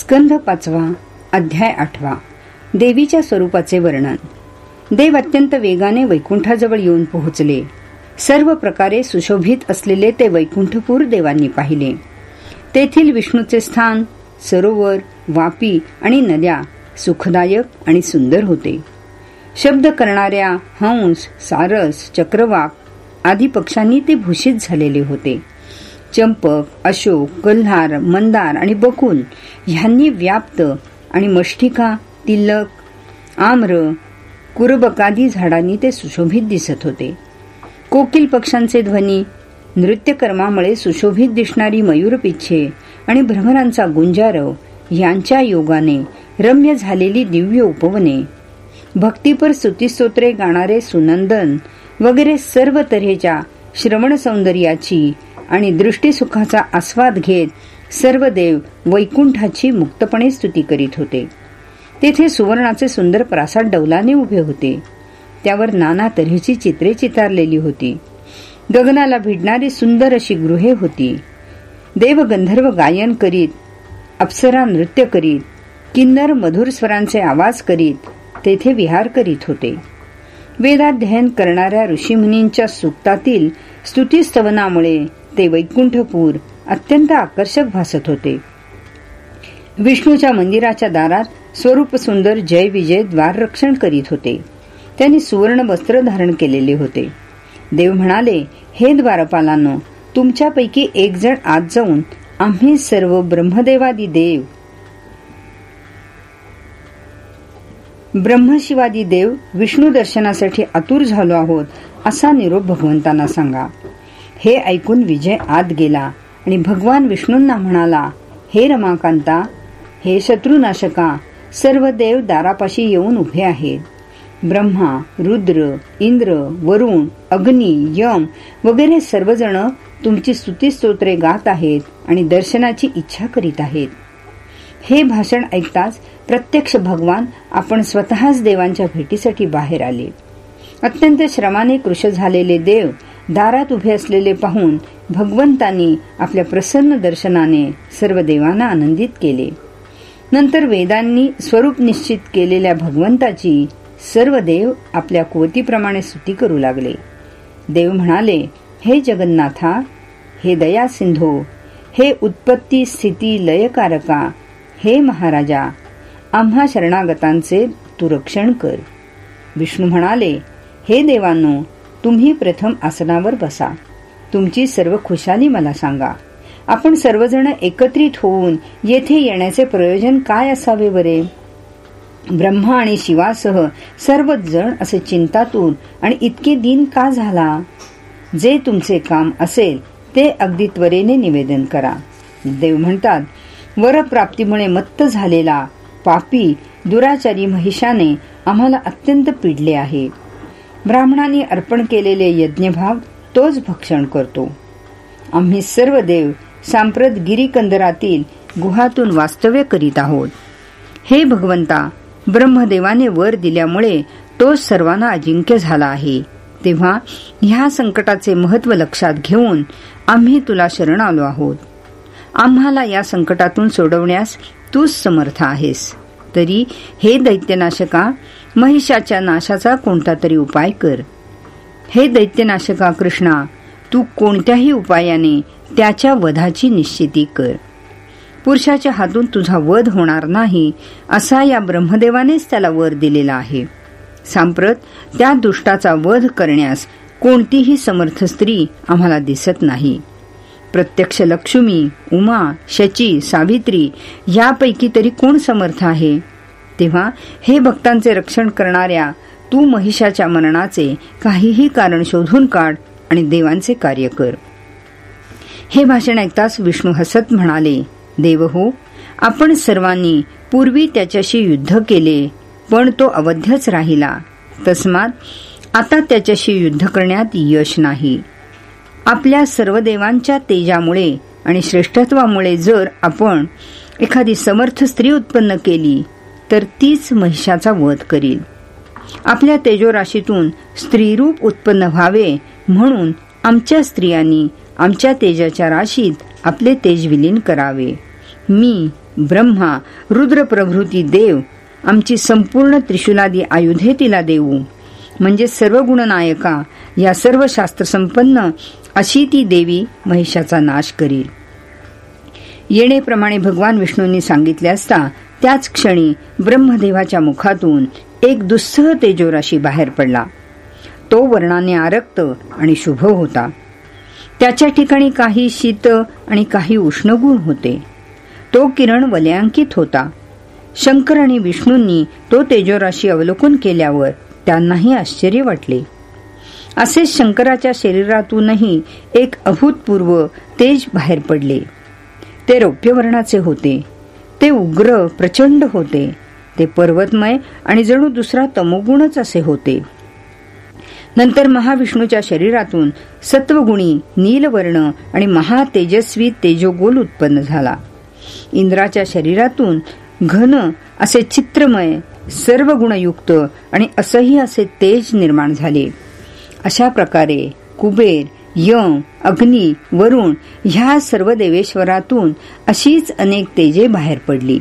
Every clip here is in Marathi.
स्कंध पाचवा अध्याय आठवा. देवीच्या स्वरूपाचे वर्णन. देव अत्यंत वेगाने वैकुंठाजवळ येऊन पोहोचले. सर्व प्रकारे सुशोभित असलेले ते वैकुंठपूर देवांनी पाहिले. तेथील विष्णूचे स्थान सरोवर वापी आणि नद्या सुखदायक आणि सुंदर होते. शब्द करणाऱ्या हंस सारस चक्रवाक आदी पक्षांनी ते भूषित झालेले होते. चंपक अशोक कल्हार मंदार आणि बकुल ह्यांनी व्याप्त आणि मष्टिका तिलक आम्र कुरबकादी झाडांनी ते सुशोभित दिसत होते. कोकिल पक्षांचे ध्वनी नृत्यकर्मामुळे सुशोभित दिसणारी मयूरपिच्छे आणि भ्रमरांचा गुंजारव यांच्या योगाने रम्य झालेली दिव्य उपवने. भक्तीपर स्तुतीस्तोत्रे गाणारे सुनंदन वगैरे सर्व तऱ्हेच्या श्रवण सौंदर्याची आणि दृष्टीसुखाचा आस्वाद घेत सर्व देव वैकुंठाची मुक्तपणे स्तुती करीत होते. तेथे सुवर्णाचे सुंदर प्रासाद डौलाने उभे होते. त्यावर नाना तऱ्हेची चित्रे चितारलेली होती. गगनाला भिडणारी सुंदर अशी गृहे होती. देवगंधर्व गायन करीत अप्सरा नृत्य करीत किन्नर मधुर स्वरांचे आवाज करीत तेथे विहार करीत होते. वेदाध्ययन करणाऱ्या ऋषीमुनींच्या सुक्तातील स्तुतीस्तवनामुळे ते वैकुंठपूर अत्यंत आकर्षक भासत होते. विष्णूच्या मंदिराच्या दारात स्वरूप सुंदर जय विजय द्वार रक्षण करीत होते. त्यांनी सुवर्ण वस्त्र धारण केलेले होते. देव म्हणाले हे द्वारपालांनो तुमच्यापैकी एक जण आत जाऊन आम्ही सर्व ब्रह्मदेवादी देव ब्रह्मशिवादी देव विष्णू दर्शनासाठी आतुर झालो आहोत असा निरोप भगवंतांना सांगा. हे ऐकून विजय आत गेला आणि भगवान विष्णूंना म्हणाला हे रमाकांता हे शत्रुनाशका सर्व देव दारापाशी येऊन उभे आहेत. ब्रह्मा रुद्र इंद्र वरुण अग्नी यम वगैरे सर्वजण तुमची स्तुतीस्तोत्रे गात आहेत आणि दर्शनाची इच्छा करीत आहेत. हे भाषण ऐकताच प्रत्यक्ष भगवान आपण स्वतःच देवांच्या भेटीसाठी बाहेर आले. अत्यंत श्रमाने कृश झालेले देव दारात उभे असलेले पाहून भगवंतांनी आपल्या प्रसन्न दर्शनाने सर्व देवांना आनंदित केले. नंतर वेदांनी स्वरूप निश्चित केलेल्या भगवंताची सर्व देव आपल्या कुवतीप्रमाणे स्तुती करू लागले. देव म्हणाले हे जगन्नाथा हे दया सिंधो हे उत्पत्ती स्थिती लयकारका हे महाराजा आम्हा शरणागतांचे तू रक्षण कर. विष्णू म्हणाले हे देवांनो तुम्ही प्रथम आसनावर बसा. तुमची सर्व खुशाली मला सांगा. आपण सर्वजण एकत्रित होऊन येथे येण्याचे प्रयोजन काय असावे बरे? ब्रह्मा आणि शिवासह सर्वजण असे चिंतातून आणि इतके दिन का झाला? जे तुमचे काम असेल ते अगदी त्वरेने निवेदन करा. देव म्हणतात वरप्राप्तीमुळे मत्त झालेला पापी दुराचारी महिषाने आम्हाला अत्यंत पिडले आहे. ब्राह्मणांनी अर्पण केलेले यज्ञभाव तोच भक्षण करतो. आम्ही सर्व देव सांप्रत गिरीकंदरातील गुहातून वास्तव्य करीत आहोत. हे भगवंता ब्रह्मदेवाने वर दिल्यामुळे तोच सर्वांना अजिंक्य झाला आहे. तेव्हा ह्या संकटाचे महत्त्व लक्षात घेऊन आम्ही तुला शरण आलो आहोत. आम्हाला या संकटातून सोडवण्यास तूच समर्थ आहेस. तरी हे दैत्यनाशका महिषाच्या नाशाचा कोणता तरी उपाय कर. हे दैत्यनाशका कृष्णा तू कोणत्याही उपायाने त्याच्या वधाची निश्चिती कर. पुरुषाच्या हातून तुझा वध होणार नाही असा या ब्रह्मदेवानेच त्याला वर दिलेला आहे. सांप्रत त्या दुष्टाचा वध करण्यास कोणतीही समर्थ स्त्री आम्हाला दिसत नाही. प्रत्यक्ष लक्ष्मी उमा शची सावित्री यापैकी तरी कोण समर्थ आहे? तेव्हा हे भक्तांचे रक्षण करणाऱ्या तू महिषाच्या मरणाचे काहीही कारण शोधून काढ आणि देवांचे कार्य कर. हे भाषण ऐकताच विष्णू हसत म्हणाले देव हो आपण सर्वांनी पूर्वी त्याच्याशी युद्ध केले पण तो अवध्यच राहिला. तस्मात आता त्याच्याशी युद्ध करण्यात यश नाही. आपल्या सर्व देवांच्या तेजामुळे आणि श्रेष्ठत्वामुळे जर आपण एखादी समर्थ स्त्री उत्पन्न केली तर तीच महिषाचा वध करील. आपल्या तेजोराशीतून स्त्रीरूप उत्पन्न व्हावे म्हणून आमच्या स्त्रियांनी आमच्या तेजाच्या राशीत आपले तेज विलीन करावे. मी ब्रह्मा रुद्र प्रभृती देव आमची संपूर्ण त्रिशूलादी आयुधे तिला देऊ. म्हणजे सर्व गुणनायका या सर्व शास्त्रसंपन्न अशी ती देवी महिषाचा नाश करील. येणेप्रमाणे भगवान विष्णूंनी सांगितले असता त्याच क्षणी ब्रह्मदेवाच्या मुखातून एक दुस्सह तेजोराशी बाहेर पडला. तो वर्णाने आरक्त आणि शुभ होता. त्याच्या ठिकाणी काही शीत आणि काही उष्णगुण होते. तो किरण वलयांकित होता. शंकर आणि विष्णूंनी तो तेजोराशी अवलोकन केल्यावर त्यांनाही आश्चर्य वाटले. असेच शंकराच्या शरीरातूनही एक अभूतपूर्व तेज बाहेर पडले. ते रौप्यवर्णाचे होते. ते उग्र प्रचंड होते. ते पर्वतमय आणि जणू दुसरा तमोगुणच असे होते. नंतर महाविष्णूच्या शरीरातून सत्वगुणी नीलवर्ण आणि महातेजस्वी तेजोगोल उत्पन्न झाला. इंद्राच्या शरीरातून घन असे चित्रमय सर्व गुणयुक्त आणि असह्य असे तेज निर्माण झाले. अशा प्रकारे कुबेर यम अग्नी वरुण ह्या सर्व देवेश्वरातून अशीच अनेक तेजे बाहेर पडली.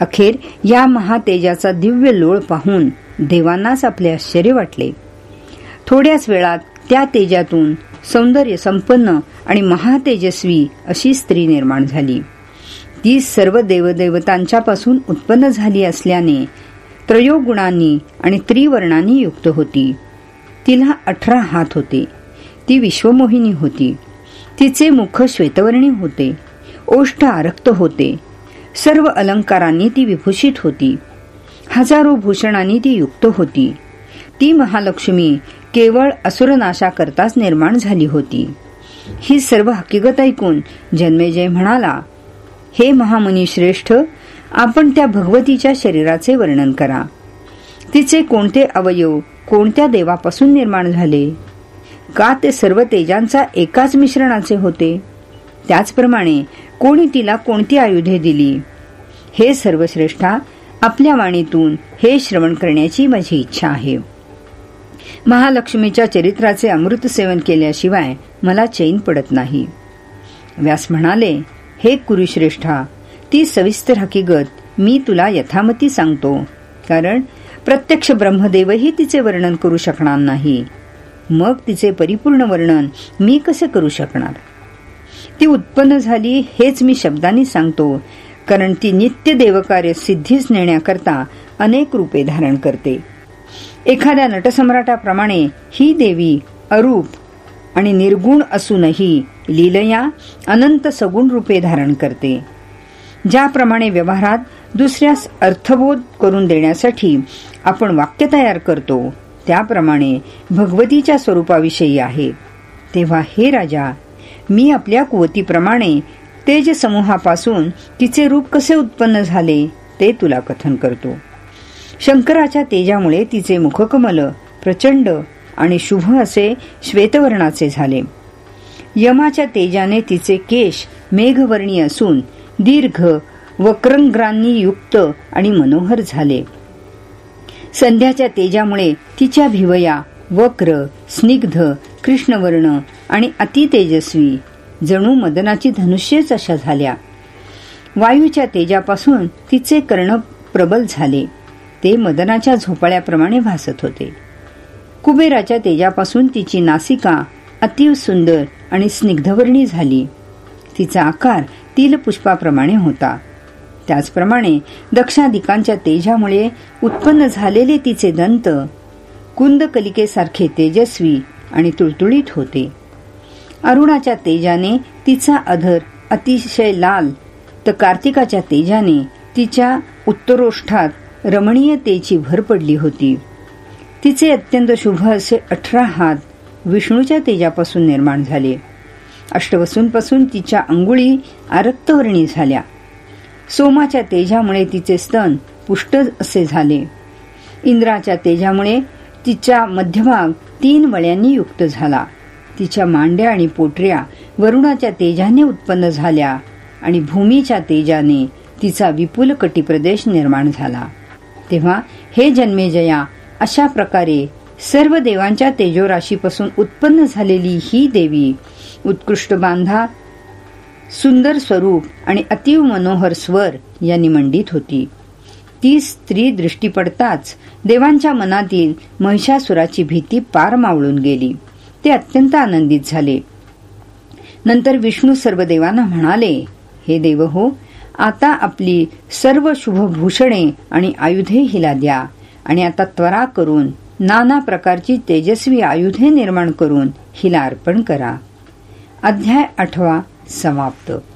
अखेर या महातेजाचा दिव्य लोळ पाहून देवांनाच आपले आश्चर्य वाटले. थोड्याच वेळात त्या तेजातून सौंदर्य संपन्न आणि महातेजस्वी अशी स्त्री निर्माण झाली. ती सर्व देवदेवतांच्यापासून उत्पन्न झाली असल्याने त्रयोगुणांनी आणि त्रिवर्णांनी युक्त होती. तिला अठरा हात होते. ती विश्वमोहिनी होती. तिचे मुख श्वेतवर्णी होते. ओष्ठ आरक्त होते. सर्व अलंकारांनी ती विभूषित होती. हजारो भूषणांनी ती युक्त होती. ती महालक्ष्मी केवळ असुरनाशाकरताच निर्माण झाली होती. ही सर्व हकीकत ऐकून जन्मेजय म्हणाला हे महामुनी श्रेष्ठ आपण त्या भगवतीच्या शरीराचे वर्णन करा. तिचे कोणते अवयव कोणत्या देवापासून निर्माण झाले? का ते सर्व तेजांचा एकाच मिश्रणाचे होते? त्याचप्रमाणे कोणी तिला कोणती आयुधे दिली? हे सर्वश्रेष्ठा आपल्या वाणीतून हे श्रवण करण्याची माझी इच्छा आहे. महालक्ष्मीच्या चरित्राचे अमृत सेवन केल्याशिवाय मला चैन पडत नाही. व्यास म्हणाले हे कुरुश्रेष्ठा ती सविस्तर हकीकत मी तुला यथामती सांगतो. कारण प्रत्यक्ष ब्रह्मदेवही तिचे वर्णन करू शकणार नाही. मग तिचे परिपूर्ण वर्णन मी कसे करू शकणार? ती उत्पन्न झाली हेच मी शब्दांनी सांगतो कारण ती नित्य देवकार्य सिद्धीस नेण्याकरता अनेक रूपे धारण करते. एखाद्या नटसम्राटाप्रमाणे ही देवी अरूप आणि निर्गुण असूनही लीलया अनंत सगुण रूपे धारण करते ज्याप्रमाणे व्यवहारात दुसऱ्यास अर्थबोध करून देण्यासाठी आपण वाक्य तयार करतो. त्याप्रमाणे भगवतीच्या स्वरूपाविषयी आहे. तेव्हा हे राजा मी आपल्या कुवतीप्रमाणे तेज समूहापासून तिचे रूप कसे उत्पन्न झाले ते तुला कथन करतो. शंकराच्या तेजामुळे तिचे मुखकमल प्रचंड आणि शुभ असे श्वेतवर्णाचे झाले. यमाच्या तेजाने तिचे केश मेघवर्णी असून दीर्घ वक्रंग्रांनी युक्त आणि मनोहर झाले. संध्याच्या तेजामुळे तिच्या भिवया वक्र स्निग्ध कृष्णवर्ण आणि अतितेजस्वी जणू मदनाची धनुष्यच अशा झाल्या. वायूच्या तेजापासून तिचे कर्ण प्रबल झाले. ते मदनाच्या झोपाळ्याप्रमाणे भासत होते. कुबेराच्या तेजापासून तिची नासिका अतिव सुंदर आणि स्निग्धवर्णी झाली. तिचा आकार तिलपुष्पाप्रमाणे होता. त्याचप्रमाणे दक्षादिकांच्या तेजामुळे उत्पन्न झालेले तिचे दंत कुंदकलिकेसारखे तेजस्वी आणि तुळतुळीत होते. अरुणाच्या तेजाने तिचा अधर अतिशय लाल तर कार्तिकाच्या तेजाने तिच्या उत्तरोष्ठात रमणीयतेची भर पडली होती. तिचे अत्यंत शुभ असे अठरा हात विष्णूच्या तेजापासून निर्माण झाले. अष्टवसूंपासून तिच्या अंगुळी आरक्तवर्णी झाल्या. सोमाच्या तेजामुळे तिचे स्तन पुष्ट असे झाले. इंद्राच्या तेजामुळे तिच्या मध्यभाग तीन वळ्यांनी युक्त झाला. तिच्या मांड्या आणि पोटऱ्या वरुणाच्या तेजाने उत्पन्न झाल्या आणि भूमीच्या तेजाने तिचा विपुल कटिप्रदेश निर्माण झाला. तेव्हा हे जन्मेजया अशा प्रकारे सर्व देवांच्या तेजोराशीपासून उत्पन्न झालेली ही देवी उत्कृष्ट बांधा सुंदर स्वरूप आणि अतीव मनोहर स्वर यांनी मंडित होती. ती स्त्री दृष्टी पडताच देवांच्या मनातील महिषासुराची भीती पार मावळून गेली. ते अत्यंत आनंदित झाले. नंतर विष्णू सर्व देवांना म्हणाले हे देव हो आता आपली सर्व शुभभूषणे आणि आयुधे हिला द्या आणि आता त्वरा करून नाना प्रकारची तेजस्वी आयुधे निर्माण करून हिला अर्पण करा. अध्याय आठवा. समाप्त.